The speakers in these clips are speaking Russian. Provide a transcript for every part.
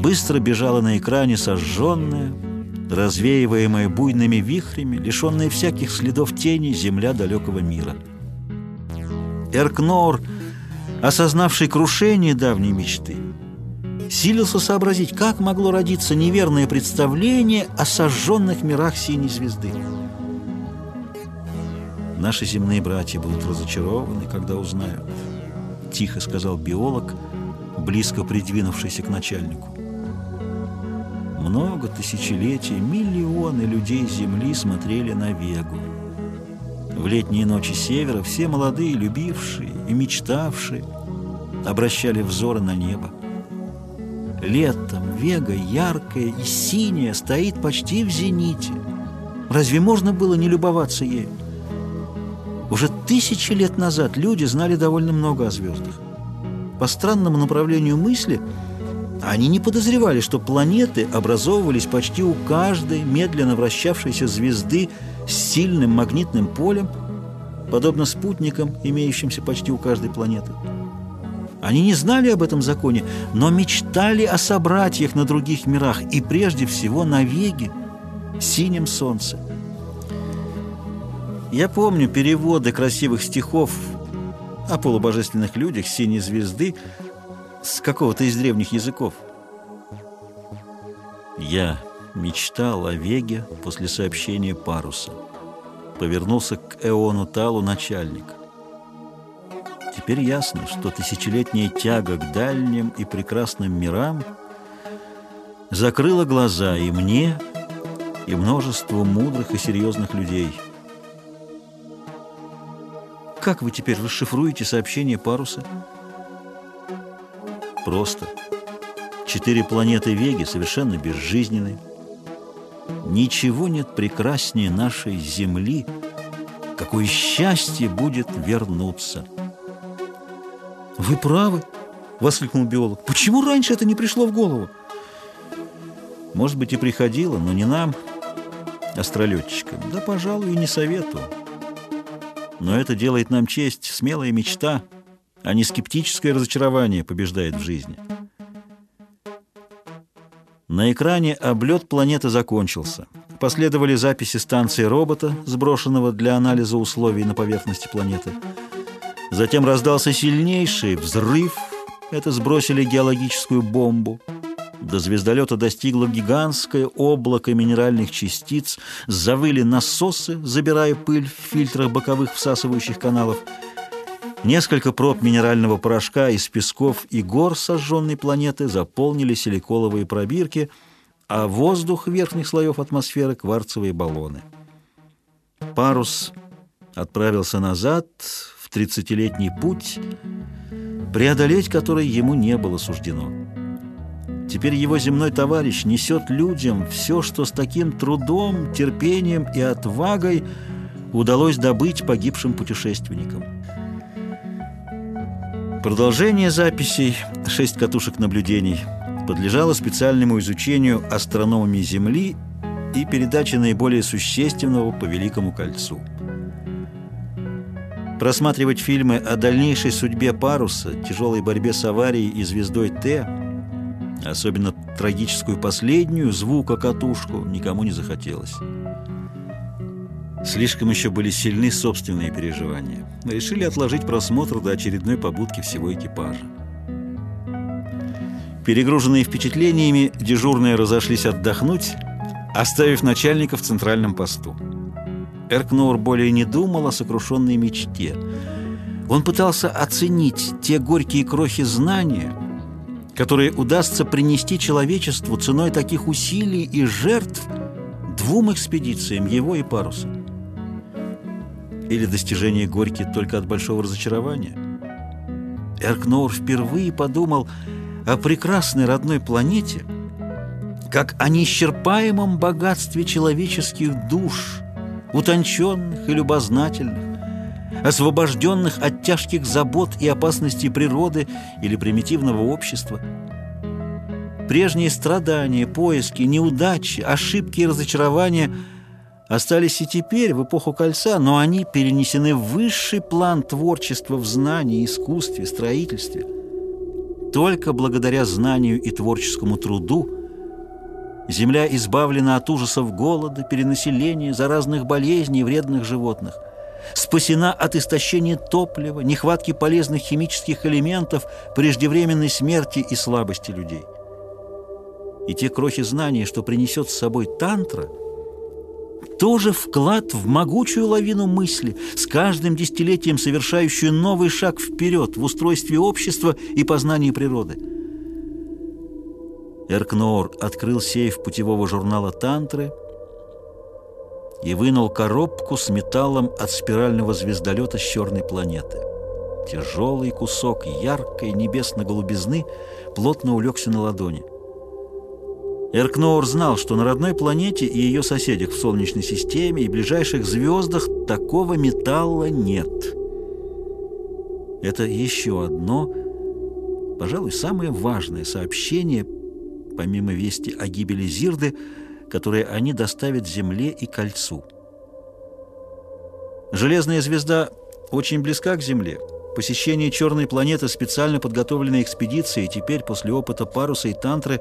быстро бежала на экране сожженная, развеиваемая буйными вихрями, лишенная всяких следов тени земля далекого мира. Эркнор, осознавший крушение давней мечты, силился сообразить, как могло родиться неверное представление о сожженных мирах синей звезды. «Наши земные братья будут разочарованы, когда узнают», — тихо сказал биолог, близко придвинувшийся к начальнику. Много тысячелетий миллионы людей Земли смотрели на Вегу. В летние ночи севера все молодые, любившие и мечтавшие обращали взоры на небо. Летом Вега, яркая и синяя, стоит почти в зените. Разве можно было не любоваться ею? Уже тысячи лет назад люди знали довольно много о звездах. По странному направлению мысли они не подозревали, что планеты образовывались почти у каждой медленно вращавшейся звезды с сильным магнитным полем, подобно спутникам, имеющимся почти у каждой планеты. Они не знали об этом законе, но мечтали о собратьях на других мирах и прежде всего на Веге, синем солнце. Я помню переводы красивых стихов о полубожественных людях синей звезды с какого-то из древних языков. Я мечтал о Веге после сообщения паруса. Повернулся к Эону Талу начальник. Теперь ясно, что тысячелетняя тяга к дальним и прекрасным мирам закрыла глаза и мне, и множеству мудрых и серьезных людей. Как вы теперь расшифруете сообщение паруса? Просто. Четыре планеты Веги совершенно безжизненны. Ничего нет прекраснее нашей Земли. Какое счастье будет вернуться! «Вы правы!» — воскликнул биолог. «Почему раньше это не пришло в голову?» «Может быть, и приходило, но не нам, астролетчикам. Да, пожалуй, и не советую. Но это делает нам честь, смелая мечта, а не скептическое разочарование побеждает в жизни». На экране облет планеты закончился. Последовали записи станции робота, сброшенного для анализа условий на поверхности планеты. Затем раздался сильнейший взрыв. Это сбросили геологическую бомбу. До звездолета достигло гигантское облако минеральных частиц, завыли насосы, забирая пыль в фильтрах боковых всасывающих каналов. Несколько проб минерального порошка из песков и гор сожженной планеты заполнили силиколовые пробирки, а воздух верхних слоев атмосферы — кварцевые баллоны. Парус отправился назад в тридцатилетний путь, преодолеть который ему не было суждено. Теперь его земной товарищ несет людям все, что с таким трудом, терпением и отвагой удалось добыть погибшим путешественникам. Продолжение записей «Шесть катушек наблюдений» подлежало специальному изучению астрономами Земли и передаче наиболее существенного по Великому кольцу. Просматривать фильмы о дальнейшей судьбе паруса, тяжелой борьбе с аварией и звездой Т, особенно трагическую последнюю, звука катушку, никому не захотелось. Слишком еще были сильны собственные переживания. Решили отложить просмотр до очередной побудки всего экипажа. Перегруженные впечатлениями, дежурные разошлись отдохнуть, оставив начальника в центральном посту. Эркнор более не думал о сокрушенной мечте. Он пытался оценить те горькие крохи знания, которые удастся принести человечеству ценой таких усилий и жертв двум экспедициям, его и паруса. Или достижение горьки только от большого разочарования? Эркнор впервые подумал о прекрасной родной планете, как о неисчерпаемом богатстве человеческих душ – утонченных и любознательных, освобожденных от тяжких забот и опасностей природы или примитивного общества. Прежние страдания, поиски, неудачи, ошибки и разочарования остались и теперь, в эпоху кольца, но они перенесены в высший план творчества в знании, искусстве, строительстве. Только благодаря знанию и творческому труду Земля избавлена от ужасов голода, перенаселения, заразных болезней вредных животных – спасена от истощения топлива, нехватки полезных химических элементов, преждевременной смерти и слабости людей. И те крохи знаний, что принесет с собой тантра, тоже вклад в могучую лавину мысли, с каждым десятилетием совершающую новый шаг вперед в устройстве общества и познании природы. Эркноор открыл сейф путевого журнала «Тантры», и вынул коробку с металлом от спирального звездолета с черной планеты. Тяжелый кусок яркой небесно-голубизны плотно улегся на ладони. Эркноур знал, что на родной планете и ее соседях в Солнечной системе и ближайших звездах такого металла нет. Это еще одно, пожалуй, самое важное сообщение, помимо вести о гибели Зирды, которые они доставят Земле и Кольцу. Железная звезда очень близка к Земле. Посещение черной планеты специально подготовленной экспедицией теперь, после опыта паруса и тантры,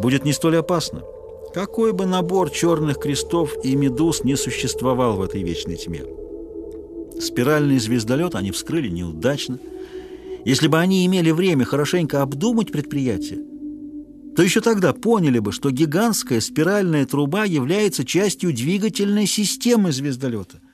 будет не столь опасно. Какой бы набор черных крестов и медуз не существовал в этой вечной тьме. Спиральный звездолет они вскрыли неудачно. Если бы они имели время хорошенько обдумать предприятие, то еще тогда поняли бы, что гигантская спиральная труба является частью двигательной системы звездолета –